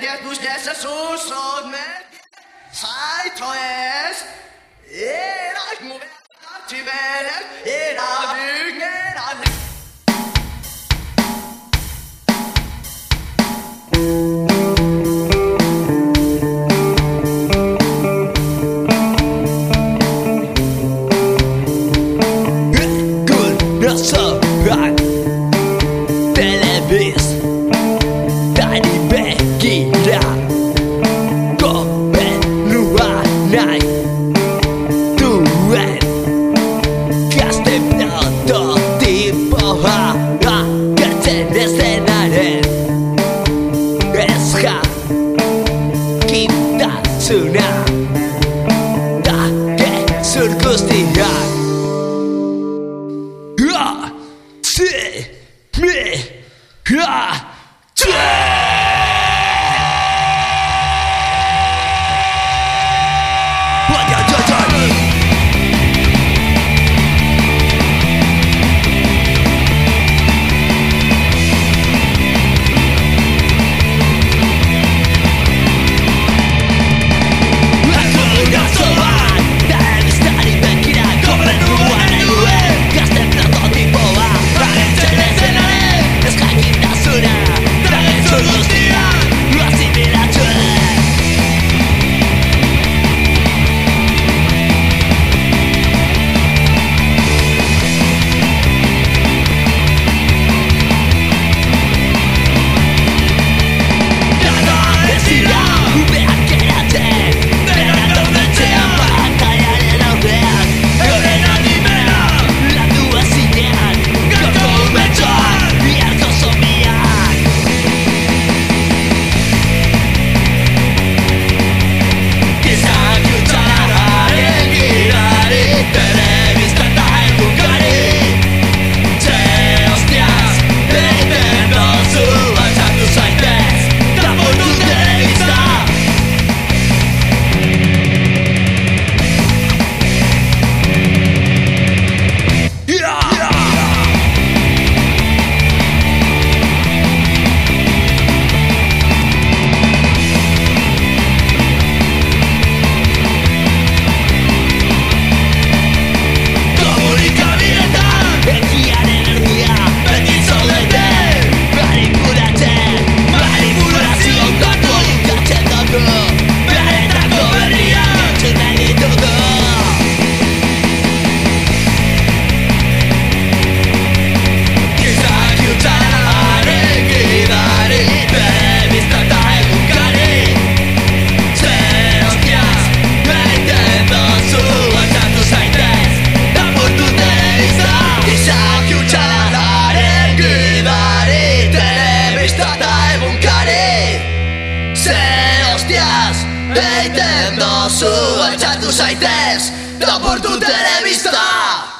Megnyert most lesz a szószód, meg Szájta ez Én a múlva Csimelem Én Esha Kita suna Tak surgustihan Ha! Se! Me! Ha! Egiten dozu Eite no suo zaitez, sai tes no